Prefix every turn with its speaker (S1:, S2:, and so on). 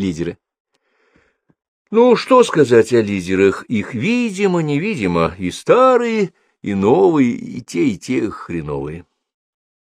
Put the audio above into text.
S1: лидеры. Ну, что сказать о лидерах? Их видимо-невидимо, и старые, и новые, и те, и те хреновые.